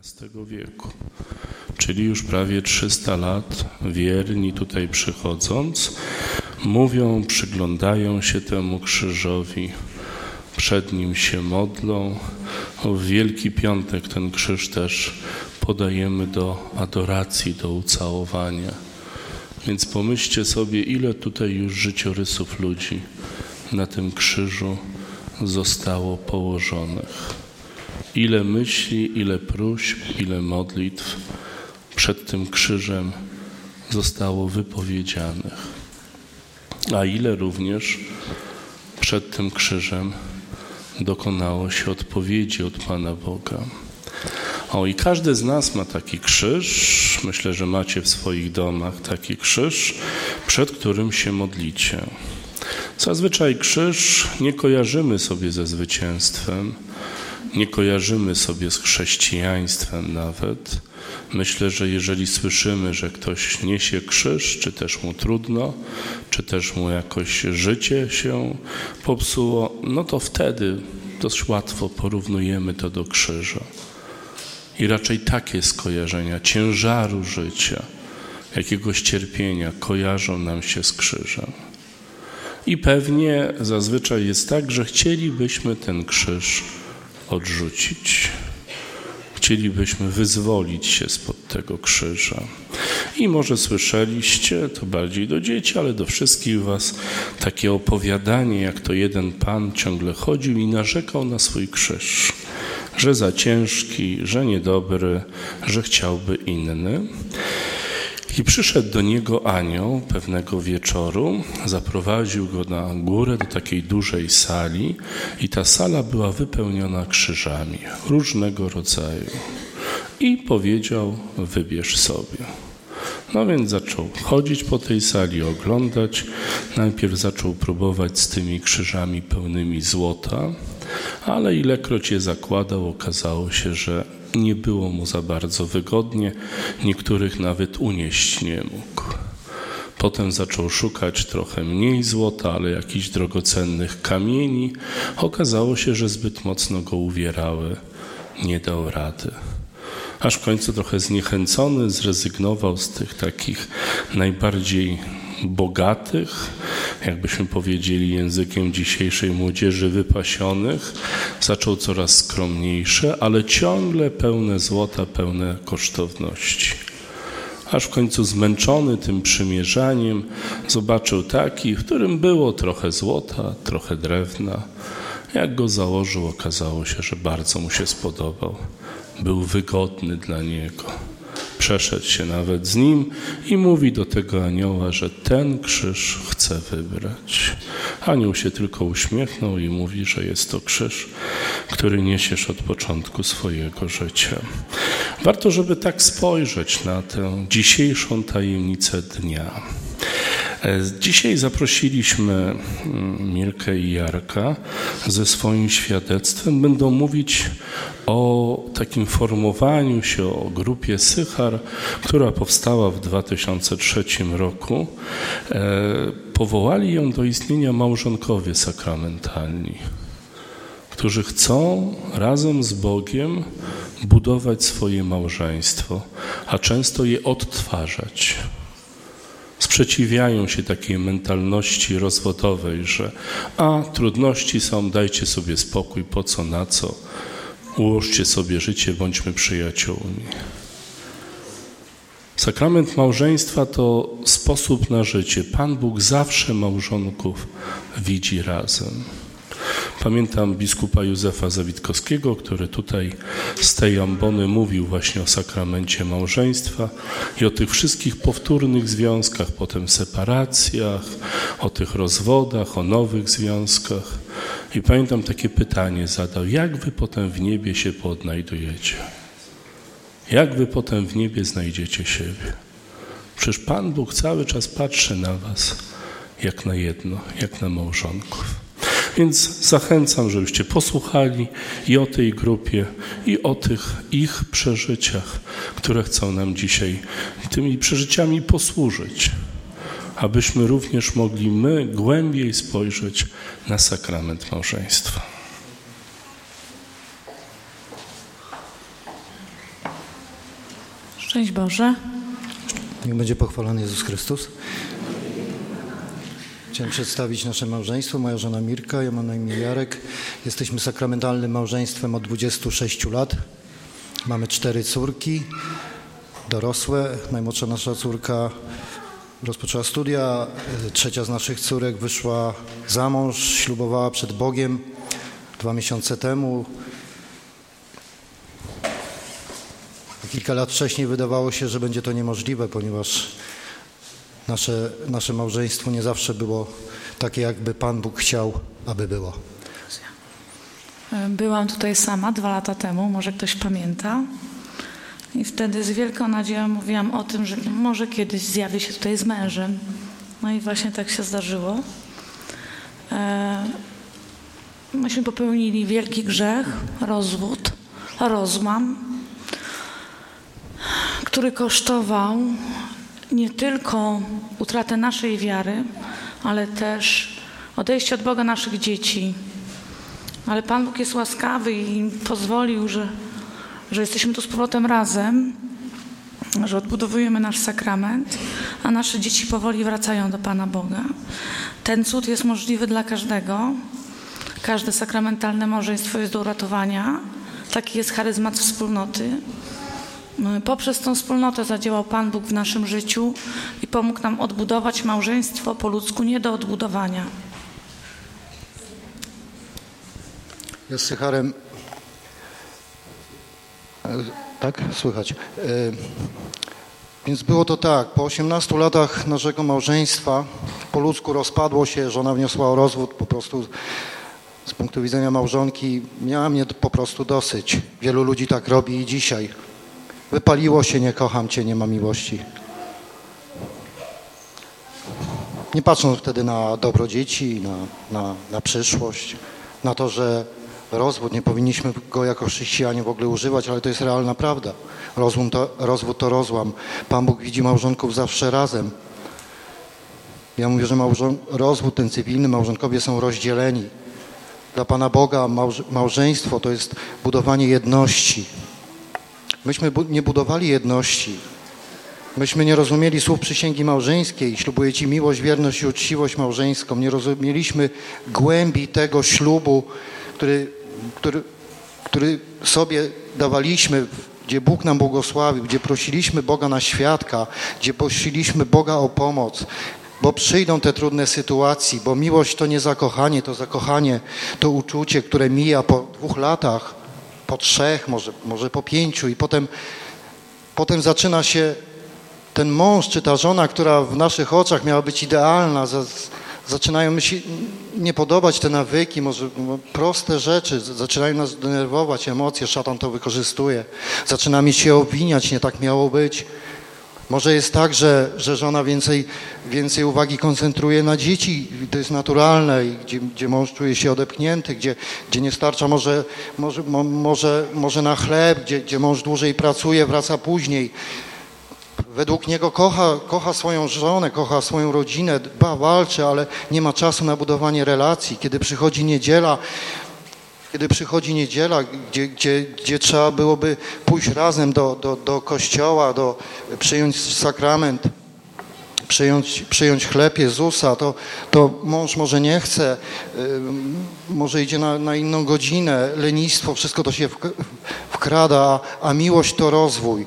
XI wieku, czyli już prawie 300 lat wierni tutaj przychodząc, mówią, przyglądają się temu krzyżowi, przed nim się modlą. W Wielki Piątek ten krzyż też podajemy do adoracji, do ucałowania. Więc pomyślcie sobie, ile tutaj już życiorysów ludzi na tym krzyżu zostało położonych. Ile myśli, ile próśb, ile modlitw przed tym krzyżem zostało wypowiedzianych, a ile również przed tym krzyżem dokonało się odpowiedzi od Pana Boga. O, i każdy z nas ma taki krzyż. Myślę, że macie w swoich domach taki krzyż, przed którym się modlicie. Zazwyczaj krzyż nie kojarzymy sobie ze zwycięstwem, nie kojarzymy sobie z chrześcijaństwem nawet. Myślę, że jeżeli słyszymy, że ktoś niesie krzyż, czy też mu trudno, czy też mu jakoś życie się popsuło, no to wtedy dość łatwo porównujemy to do krzyża. I raczej takie skojarzenia ciężaru życia, jakiegoś cierpienia kojarzą nam się z krzyżem. I pewnie zazwyczaj jest tak, że chcielibyśmy ten krzyż odrzucić. Chcielibyśmy wyzwolić się spod tego krzyża. I może słyszeliście, to bardziej do dzieci, ale do wszystkich Was, takie opowiadanie, jak to jeden pan ciągle chodził i narzekał na swój krzyż, że za ciężki, że niedobry, że chciałby inny. I przyszedł do niego anioł pewnego wieczoru, zaprowadził go na górę do takiej dużej sali i ta sala była wypełniona krzyżami różnego rodzaju. I powiedział: Wybierz sobie. No więc zaczął chodzić po tej sali, oglądać. Najpierw zaczął próbować z tymi krzyżami pełnymi złota, ale ilekroć je zakładał, okazało się, że nie było mu za bardzo wygodnie, niektórych nawet unieść nie mógł. Potem zaczął szukać trochę mniej złota, ale jakichś drogocennych kamieni. Okazało się, że zbyt mocno go uwierały. Nie dał rady. Aż w końcu trochę zniechęcony zrezygnował z tych takich najbardziej bogatych, jakbyśmy powiedzieli językiem dzisiejszej młodzieży, wypasionych, zaczął coraz skromniejsze, ale ciągle pełne złota, pełne kosztowności. Aż w końcu zmęczony tym przymierzaniem, zobaczył taki, w którym było trochę złota, trochę drewna. Jak go założył, okazało się, że bardzo mu się spodobał. Był wygodny dla niego przeszedł się nawet z nim i mówi do tego anioła, że ten krzyż chce wybrać. Anioł się tylko uśmiechnął i mówi, że jest to krzyż, który niesiesz od początku swojego życia. Warto, żeby tak spojrzeć na tę dzisiejszą tajemnicę dnia. E, dzisiaj zaprosiliśmy mm, Mirkę i Jarka ze swoim świadectwem. Będą mówić o takim formowaniu się, o grupie Sychar, która powstała w 2003 roku. E, powołali ją do istnienia małżonkowie sakramentalni którzy chcą razem z Bogiem budować swoje małżeństwo, a często je odtwarzać sprzeciwiają się takiej mentalności rozwodowej, że a trudności są, dajcie sobie spokój, po co, na co, ułóżcie sobie życie, bądźmy przyjaciółmi. Sakrament małżeństwa to sposób na życie. Pan Bóg zawsze małżonków widzi razem. Pamiętam biskupa Józefa Zawitkowskiego, który tutaj z tej ambony mówił właśnie o sakramencie małżeństwa i o tych wszystkich powtórnych związkach, potem separacjach, o tych rozwodach, o nowych związkach. I pamiętam takie pytanie zadał, jak wy potem w niebie się poodnajdujecie? Jak wy potem w niebie znajdziecie siebie? Przecież Pan Bóg cały czas patrzy na was jak na jedno, jak na małżonków. Więc zachęcam, żebyście posłuchali i o tej grupie, i o tych ich przeżyciach, które chcą nam dzisiaj tymi przeżyciami posłużyć, abyśmy również mogli my głębiej spojrzeć na sakrament małżeństwa. Szczęść Boże. Niech będzie pochwalony Jezus Chrystus. Chciałem przedstawić nasze małżeństwo. Moja żona Mirka, ja mam na imię Jarek. Jesteśmy sakramentalnym małżeństwem od 26 lat. Mamy cztery córki, dorosłe. Najmłodsza nasza córka rozpoczęła studia. Trzecia z naszych córek wyszła za mąż, ślubowała przed Bogiem dwa miesiące temu. Kilka lat wcześniej wydawało się, że będzie to niemożliwe, ponieważ nasze, nasze małżeństwo nie zawsze było takie, jakby Pan Bóg chciał, aby było. Byłam tutaj sama dwa lata temu, może ktoś pamięta. I wtedy z wielką nadzieją mówiłam o tym, że może kiedyś zjawię się tutaj z mężem. No i właśnie tak się zdarzyło. E, myśmy popełnili wielki grzech, rozwód, rozłam, który kosztował nie tylko utratę naszej wiary, ale też odejście od Boga naszych dzieci. Ale Pan Bóg jest łaskawy i pozwolił, że, że jesteśmy tu z powrotem razem, że odbudowujemy nasz sakrament, a nasze dzieci powoli wracają do Pana Boga. Ten cud jest możliwy dla każdego. Każde sakramentalne małżeństwo jest do uratowania. Taki jest charyzmat wspólnoty. Poprzez tą wspólnotę zadziałał Pan Bóg w naszym życiu i pomógł nam odbudować małżeństwo po ludzku nie do odbudowania. Ja z Sycharem... Tak? Słychać. Więc było to tak, po 18 latach naszego małżeństwa po ludzku rozpadło się, żona wniosła o rozwód, po prostu z punktu widzenia małżonki miała mnie po prostu dosyć. Wielu ludzi tak robi i dzisiaj. Wypaliło się, nie kocham cię, nie ma miłości. Nie patrząc wtedy na dobro dzieci, na, na, na przyszłość, na to, że rozwód, nie powinniśmy go jako chrześcijanie w ogóle używać, ale to jest realna prawda. To, rozwód to rozłam. Pan Bóg widzi małżonków zawsze razem. Ja mówię, że małżon, rozwód ten cywilny, małżonkowie są rozdzieleni. Dla Pana Boga małżeństwo to jest budowanie jedności. Myśmy nie budowali jedności. Myśmy nie rozumieli słów przysięgi małżeńskiej. Ślubuję Ci miłość, wierność i uczciwość małżeńską. Nie rozumieliśmy głębi tego ślubu, który, który, który sobie dawaliśmy, gdzie Bóg nam błogosławił, gdzie prosiliśmy Boga na świadka, gdzie prosiliśmy Boga o pomoc, bo przyjdą te trudne sytuacje, bo miłość to nie zakochanie, to zakochanie, to uczucie, które mija po dwóch latach, po trzech, może, może po pięciu i potem, potem zaczyna się ten mąż czy ta żona, która w naszych oczach miała być idealna, zaczynają mi się nie podobać te nawyki, może proste rzeczy, zaczynają nas denerwować, emocje, szatan to wykorzystuje, zaczyna mi się obwiniać, nie tak miało być. Może jest tak, że, że żona więcej, więcej uwagi koncentruje na dzieci, to jest naturalne, gdzie, gdzie mąż czuje się odepchnięty, gdzie, gdzie nie starcza może, może, może, może na chleb, gdzie, gdzie mąż dłużej pracuje, wraca później. Według niego kocha, kocha swoją żonę, kocha swoją rodzinę, dba, walczy, ale nie ma czasu na budowanie relacji. Kiedy przychodzi niedziela, kiedy przychodzi niedziela, gdzie, gdzie, gdzie trzeba byłoby pójść razem do, do, do kościoła, do, przyjąć sakrament, przyjąć, przyjąć chleb Jezusa, to, to mąż może nie chce, może idzie na, na inną godzinę, lenistwo, wszystko to się wkrada, a miłość to rozwój.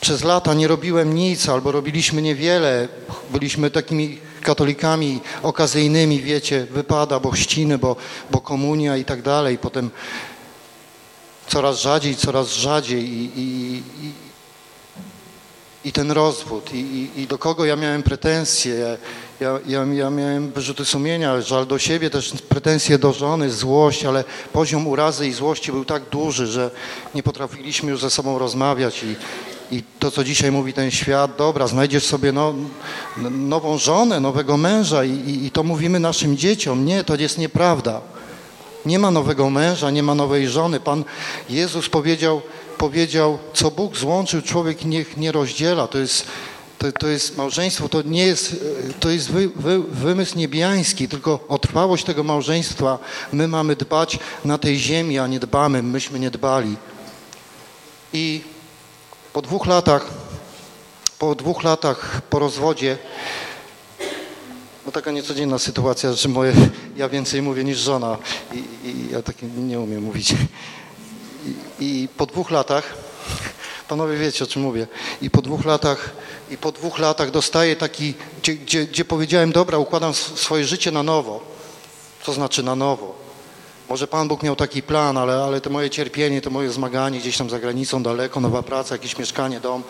Przez lata nie robiłem nic albo robiliśmy niewiele, byliśmy takimi katolikami okazyjnymi, wiecie, wypada, bo chrzciny, bo, bo komunia i tak dalej. Potem coraz rzadziej, coraz rzadziej i, i, i, i ten rozwód. I, do kogo ja miałem pretensje? Ja, ja, ja miałem wyrzuty sumienia, żal do siebie, też pretensje do żony, złość, ale poziom urazy i złości był tak duży, że nie potrafiliśmy już ze sobą rozmawiać i, i to, co dzisiaj mówi ten świat, dobra, znajdziesz sobie no, nową żonę, nowego męża i, i, i to mówimy naszym dzieciom. Nie, to jest nieprawda. Nie ma nowego męża, nie ma nowej żony. Pan Jezus powiedział, powiedział co Bóg złączył, człowiek niech nie rozdziela. To jest, to, to jest małżeństwo, to nie jest, to jest wy, wy, wymysł niebiański, tylko o trwałość tego małżeństwa my mamy dbać na tej ziemi, a nie dbamy, myśmy nie dbali. I Po dwóch latach, po dwóch latach po rozwodzie, no taka niecodzienna sytuacja, że moje, ja więcej mówię niż żona i, i ja tak nie umiem mówić. I, I po dwóch latach, panowie wiecie o czym mówię, i po dwóch latach, i po dwóch latach dostaję taki, gdzie, gdzie, gdzie powiedziałem, dobra, układam sw- swoje życie na nowo. Co znaczy na nowo? Może Pan Bóg miał taki plan, ale, ale to moje cierpienie, to moje zmaganie gdzieś tam za granicą, daleko, nowa praca, jakieś mieszkanie, dom.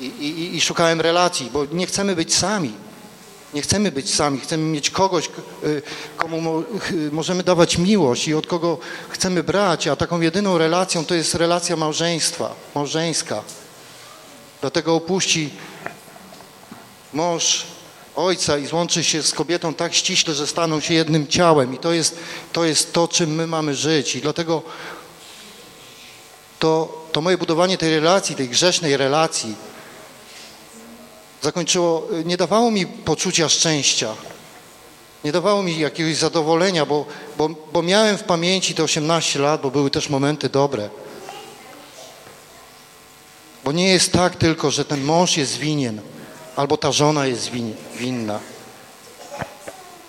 I, i, i szukałem relacji, bo nie chcemy być sami. Nie chcemy być sami, chcemy mieć kogoś, y, komu możemy dawać miłość i od kogo chcemy brać, a taką jedyną relacją to jest relacja małżeństwa, małżeńska. Dlatego opuści mąż ojca i złączy się z kobietą tak ściśle, że staną się jednym ciałem. I to jest to, jest to czym my mamy żyć. I dlatego to, to moje budowanie tej relacji, tej grzesznej relacji, zakończyło, nie dawało mi poczucia szczęścia. Nie dawało mi jakiegoś zadowolenia, bo, bo, bo miałem w pamięci te 18 lat, bo były też momenty dobre. Bo nie jest tak tylko, że ten mąż jest winien, albo ta żona jest win, winna.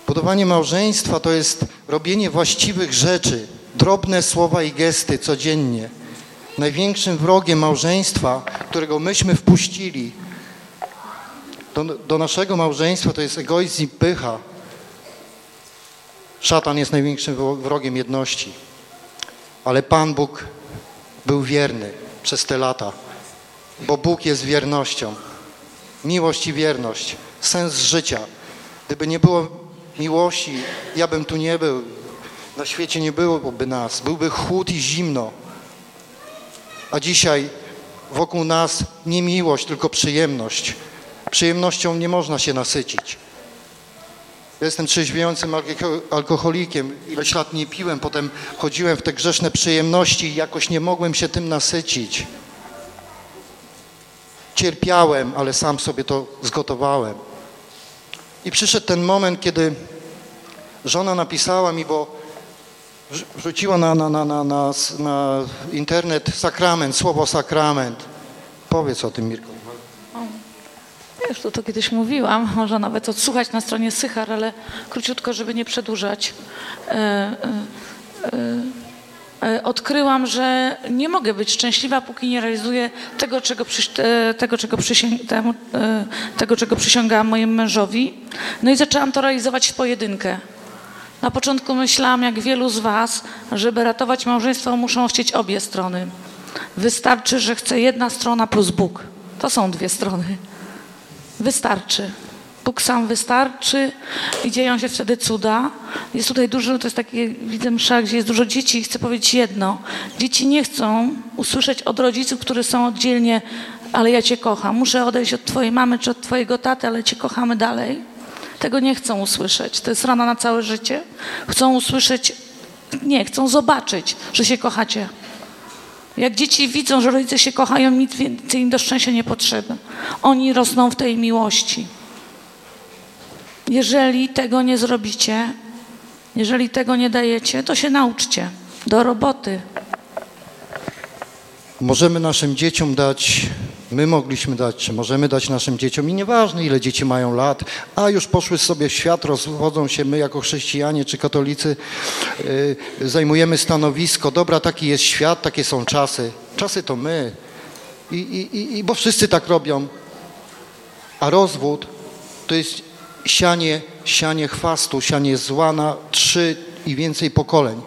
Budowanie małżeństwa to jest robienie właściwych rzeczy, drobne słowa i gesty codziennie. Największym wrogiem małżeństwa, którego myśmy wpuścili do, do naszego małżeństwa, to jest egoizm i pycha. Szatan jest największym wro- wrogiem jedności. Ale Pan Bóg był wierny przez te lata, bo Bóg jest wiernością. Miłość i wierność, sens życia. Gdyby nie było miłości, ja bym tu nie był. Na świecie nie byłoby nas. Byłby chłód i zimno. A dzisiaj wokół nas nie miłość, tylko przyjemność. Przyjemnością nie można się nasycić. Jestem trzeźwiejącym alko- alkoholikiem. Ileś lat nie piłem, potem chodziłem w te grzeszne przyjemności i jakoś nie mogłem się tym nasycić. Cierpiałem, ale sam sobie to zgotowałem. I przyszedł ten moment, kiedy żona napisała mi, bo wrzu- wrzuciła na, na, na, na, na, na internet sakrament, słowo sakrament. Powiedz o tym, Mirko. Wiesz, to, to kiedyś mówiłam, można nawet odsłuchać na stronie Sychar, ale króciutko, żeby nie przedłużać. E, e, e, odkryłam, że nie mogę być szczęśliwa, póki nie realizuję tego, czego, przyś, e, tego, czego, przysięg, e, tego, czego mojemu mężowi. No i zaczęłam to realizować w pojedynkę. Na początku myślałam, jak wielu z Was, żeby ratować małżeństwo, muszą chcieć obie strony. Wystarczy, że chce jedna strona plus Bóg. To są dwie strony. Wystarczy. Bóg sam wystarczy i dzieją się wtedy cuda. Jest tutaj dużo, to jest takie, widzę msza, gdzie jest dużo dzieci i chcę powiedzieć jedno. Dzieci nie chcą usłyszeć od rodziców, którzy są oddzielnie, ale ja cię kocham. Muszę odejść od twojej mamy czy od twojego taty, ale cię kochamy dalej. Tego nie chcą usłyszeć. To jest rana na całe życie. Chcą usłyszeć, nie, chcą zobaczyć, że się kochacie. Jak dzieci widzą, że rodzice się kochają, nic więcej im do szczęścia nie potrzeba. Oni rosną w tej miłości. Jeżeli tego nie zrobicie, jeżeli tego nie dajecie, to się nauczcie. Do roboty. Możemy naszym dzieciom dać, my mogliśmy dać, czy możemy dać naszym dzieciom i nieważne ile dzieci mają lat, a już poszły sobie w świat, rozchodzą się my jako chrześcijanie czy katolicy, yy, zajmujemy stanowisko, dobra taki jest świat, takie są czasy, czasy to my i, i, i bo wszyscy tak robią, a rozwód to jest sianie, sianie chwastu, sianie zła na trzy i więcej pokoleń.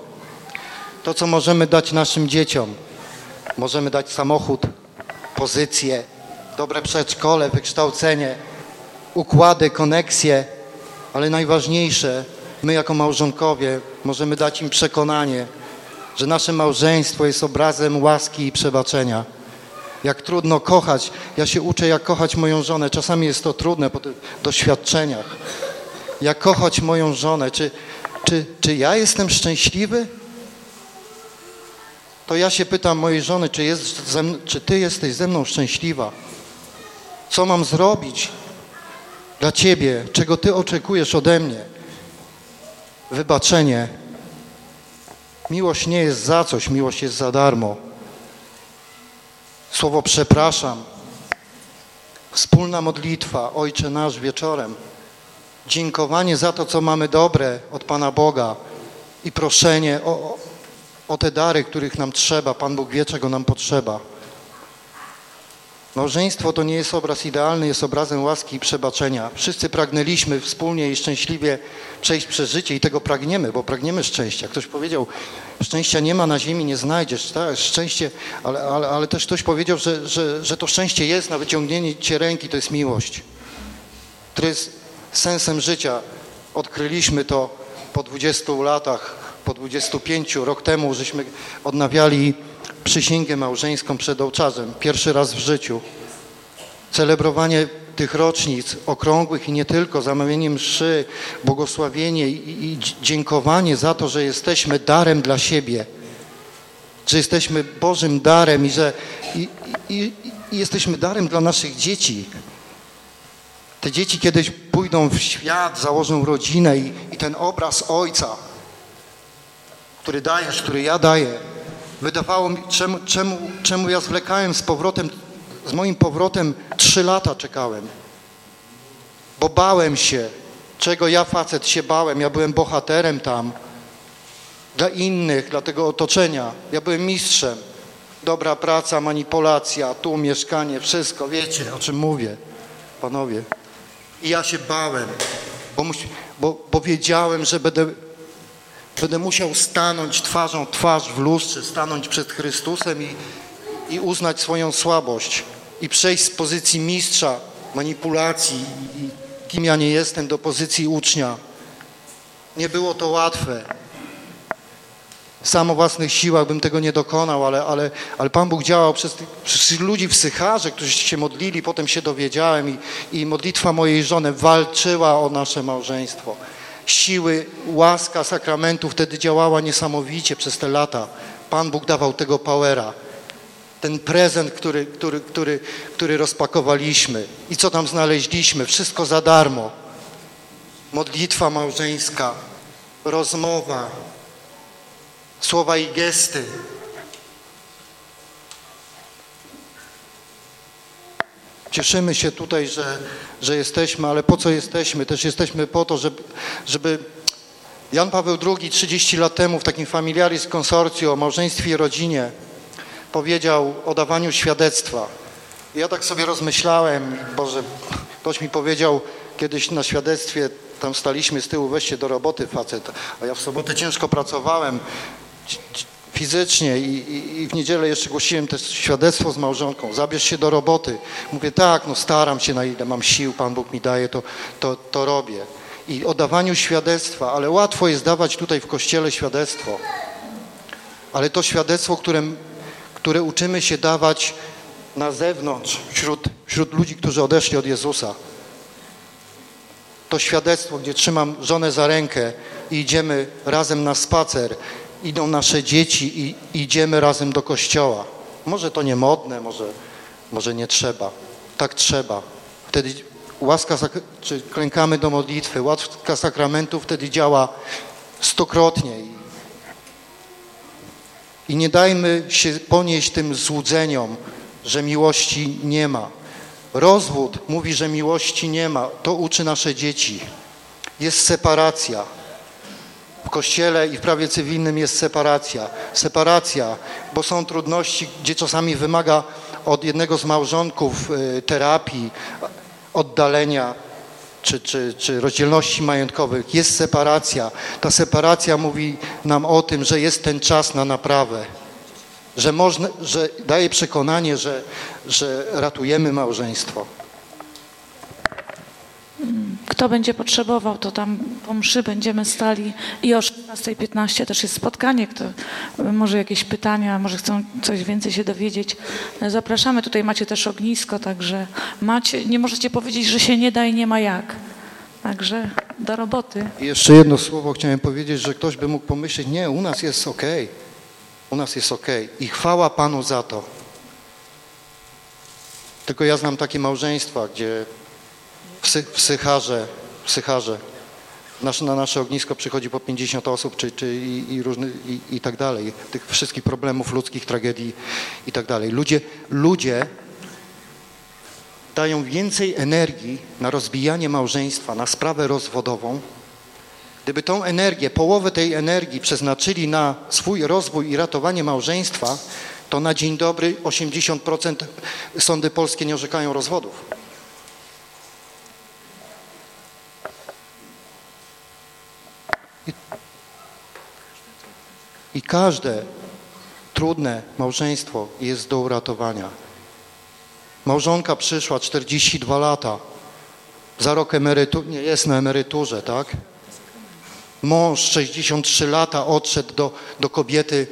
To, co możemy dać naszym dzieciom, Możemy dać samochód, pozycję, dobre przedszkole, wykształcenie, układy, koneksje, ale najważniejsze, my jako małżonkowie możemy dać im przekonanie, że nasze małżeństwo jest obrazem łaski i przebaczenia. Jak trudno kochać. Ja się uczę, jak kochać moją żonę. Czasami jest to trudne po doświadczeniach. Jak kochać moją żonę. Czy, czy, czy ja jestem szczęśliwy? to ja się pytam mojej żony, czy, jest czy ty jesteś ze mną szczęśliwa? Co mam zrobić dla ciebie? Czego ty oczekujesz ode mnie? Wybaczenie. Miłość nie jest za coś, miłość jest za darmo. Słowo przepraszam, wspólna modlitwa, Ojcze nasz wieczorem, dziękowanie za to, co mamy dobre od Pana Boga i proszenie o, o, te dary, których nam trzeba. Pan Bóg wie, czego nam potrzeba. Małżeństwo to nie jest obraz idealny, jest obrazem łaski i przebaczenia. Wszyscy pragnęliśmy wspólnie i szczęśliwie przejść przez życie i tego pragniemy, bo pragniemy szczęścia. Ktoś powiedział, szczęścia nie ma na ziemi, nie znajdziesz. Tak, szczęście, ale, ale, ale też ktoś powiedział, że, że, że to szczęście jest na wyciągnięcie ręki, to jest miłość, która jest sensem życia. Odkryliśmy to po 20 latach, po 25 rok temu, żeśmy odnawiali przysięgę małżeńską przed ołczarzem, pierwszy raz w życiu. Celebrowanie tych rocznic okrągłych i nie tylko, zamawianie mszy, błogosławienie i, i dziękowanie za to, że jesteśmy darem dla siebie, że jesteśmy Bożym darem i że i, i jesteśmy darem dla naszych dzieci. Te dzieci kiedyś pójdą w świat, założą rodzinę i, i ten obraz Ojca, który dajesz, który ja daję, Wydawało mi, czemu, czemu, czemu ja zwlekałem z powrotem, z moim powrotem trzy lata czekałem. Bo bałem się, czego ja facet się bałem. Ja byłem bohaterem tam dla innych, dla tego otoczenia. Ja byłem mistrzem. Dobra praca, manipulacja, tu mieszkanie, wszystko. Wiecie, o czym mówię, panowie. I ja się bałem, bo, bo, bo wiedziałem, że będę Będę musiał stanąć twarzą twarz w lustrze, stanąć przed Chrystusem i, i uznać swoją słabość i przejść z pozycji mistrza manipulacji i kim ja nie jestem do pozycji ucznia. Nie było to łatwe. Sam o własnych siłach bym tego nie dokonał, ale, ale, ale Pan Bóg działał przez, przez ludzi w Sycharze, którzy się modlili, potem się dowiedziałem i, i modlitwa mojej żony walczyła o nasze małżeństwo siły, łaska sakramentu wtedy działała niesamowicie przez te lata. Pan Bóg dawał tego powera. Ten prezent, który, który, który, który rozpakowaliśmy i co tam znaleźliśmy, wszystko za darmo. Modlitwa małżeńska, rozmowa, słowa i gesty, Cieszymy się tutaj, że, że jesteśmy, ale po co jesteśmy? Też jesteśmy po to, żeby, żeby Jan Paweł II 30 lat temu w takim familiaris konsorcjum o małżeństwie i rodzinie powiedział o dawaniu świadectwa. I ja tak sobie rozmyślałem, Boże, ktoś mi powiedział kiedyś na świadectwie, tam staliśmy z tyłu, weźcie do roboty facet, a ja w sobotę ciężko pracowałem, fizycznie i, i, i, w niedzielę jeszcze głosiłem też świadectwo z małżonką, zabierz się do roboty. Mówię, tak, no staram się na ile mam sił, Pan Bóg mi daje, to, to, to robię. I o dawaniu świadectwa, ale łatwo jest dawać tutaj w Kościele świadectwo. Ale to świadectwo, które, które uczymy się dawać na zewnątrz, wśród, wśród ludzi, którzy odeszli od Jezusa. To świadectwo, gdzie trzymam żonę za rękę i idziemy razem na spacer idą nasze dzieci i idziemy razem do kościoła. Może to nie modne, może, może nie trzeba. Tak trzeba. Wtedy łaska, czy klękamy do modlitwy, łaska sakramentu wtedy działa stokrotnie. I nie dajmy się ponieść tym złudzeniom, że miłości nie ma. Rozwód mówi, że miłości nie ma. To uczy nasze dzieci. Jest separacja. W kościele i w prawie cywilnym jest separacja. Separacja, bo są trudności, gdzie czasami wymaga od jednego z małżonków y, terapii, oddalenia czy, czy, czy rozdzielności majątkowych. Jest separacja. Ta separacja mówi nam o tym, że jest ten czas na naprawę. Że, można, że daje przekonanie, że, że ratujemy małżeństwo. Kto będzie potrzebował, to tam po mszy będziemy stali i o 16.15 też jest spotkanie. Kto może jakieś pytania, może chcą coś więcej się dowiedzieć. Zapraszamy. Tutaj macie też ognisko, także macie, nie możecie powiedzieć, że się nie da i nie ma jak. Także do roboty. Jeszcze jedno słowo chciałem powiedzieć, że ktoś by mógł pomyśleć, nie, u nas jest ok. U nas jest ok. I chwała Panu za to. Tylko ja znam takie małżeństwa, gdzie w Sycharze, w Sycharze nasz, na nasze ognisko przychodzi po 50 osób, czy, czy i, i, różny, i, i tak dalej. Tych wszystkich problemów ludzkich, tragedii i tak dalej. Ludzie, ludzie dają więcej energii na rozbijanie małżeństwa, na sprawę rozwodową, Gdyby tą energię, połowę tej energii przeznaczyli na swój rozwój i ratowanie małżeństwa, to na dzień dobry 80% sądy polskie nie orzekają rozwodów. Każde trudne małżeństwo jest do uratowania. Małżonka przyszła 42 lata, za rok emerytu, nie jest na emeryturze, tak? Mąż 63 lata odszedł do, do kobiety,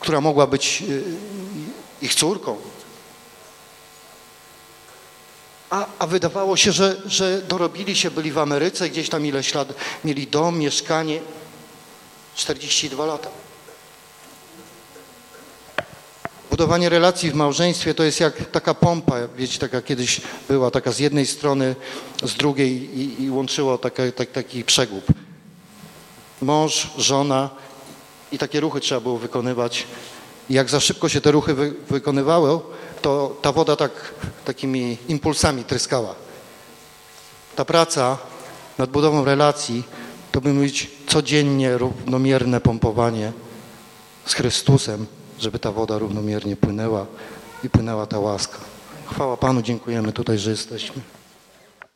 która mogła być y, ich córką. A, a wydawało się, że, że dorobili się, byli w Ameryce, gdzieś tam ileś lat, mieli dom, mieszkanie. 42 lata. Budowanie relacji w małżeństwie to jest jak taka pompa, wiecie, taka kiedyś była, taka z jednej strony, z drugiej i, i łączyło taka, tak, taki przegub mąż, żona i takie ruchy trzeba było wykonywać. Jak za szybko się te ruchy wy, wykonywały, to ta woda tak takimi impulsami tryskała. Ta praca nad budową relacji to by być codziennie równomierne pompowanie z Chrystusem, żeby ta woda równomiernie płynęła i płynęła ta łaska. Chwała Panu, dziękujemy tutaj, że jesteśmy.